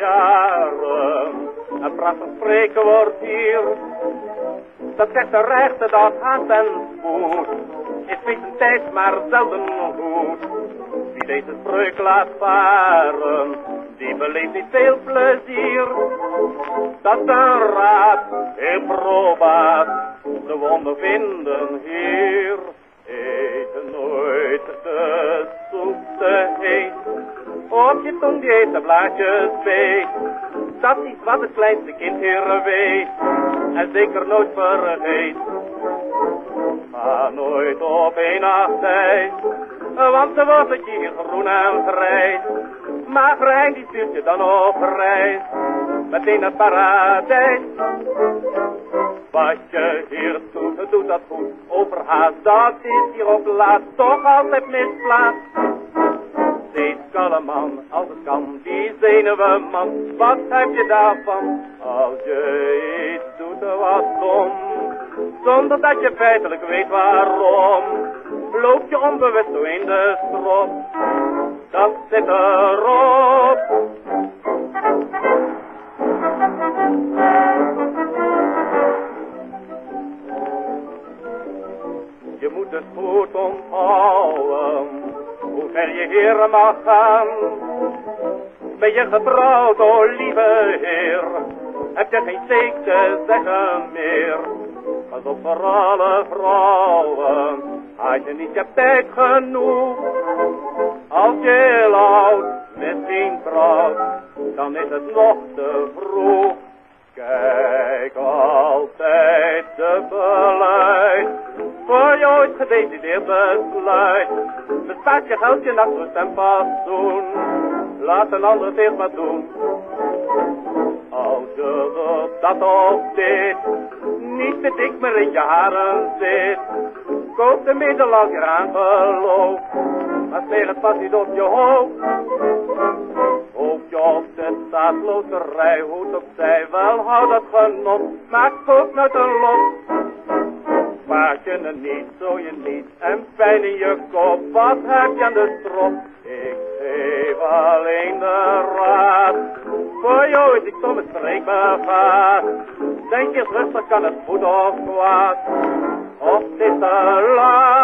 varen. Een prachtig spreekwoord hier. Dat zegt de rechte dat haast en spoed. Is tijd maar zelden goed. Wie deze spreuk laat varen, die beleeft niet veel plezier. Dat een raad, heel probaat, de wonder vinden hier. Op je tong die heeft de blaadjes beet. Dat is wat het kleinste kind hier weet, en zeker nooit vergeet. Ga nooit op een nacht tijd, want dan wordt het hier groen en grijs. Maar Grijn die stuurt je dan op reis, meteen naar paradijs. Wat je hier doet, doet dat goed. Overhaast, dat is hier op laat, toch altijd misplaatst. Kalm man, als het kan, die zenuwen man. Wat heb je daarvan, als je iets doet wat dom? Zonder dat je feitelijk weet waarom. Loop je onbewust zo in de strop. Dat zit erop. Je moet het goed onthouden, ver je hier mag gaan. Ben je getrouwd, o lieve heer, heb je geen steek te zeggen meer. Pas op voor alle vrouwen, had je niet je tijd genoeg. Als je oud misschien trouwt, dan is het nog te vroeg. Voor je ooit gedecideerd besluit. Bespaart je geld je nachtrust en doen. laat een ander eerst maar doen. Als je dat of dit, niet te dik meer in je haren zit, koop de middel als je aan geloof, maar steeg het pas niet op je hoofd. Hoop je op de staatsloterij, hoed opzij, wel hou dat genot, maar koop nou een lot. Spaart je het niet, zo je niet, en pijn in je kop, wat heb je aan de strop? Ik geef alleen de raad, voor jou is ik soms streek begaat. Denk je rustig, kan het goed of kwaad, of is te laat.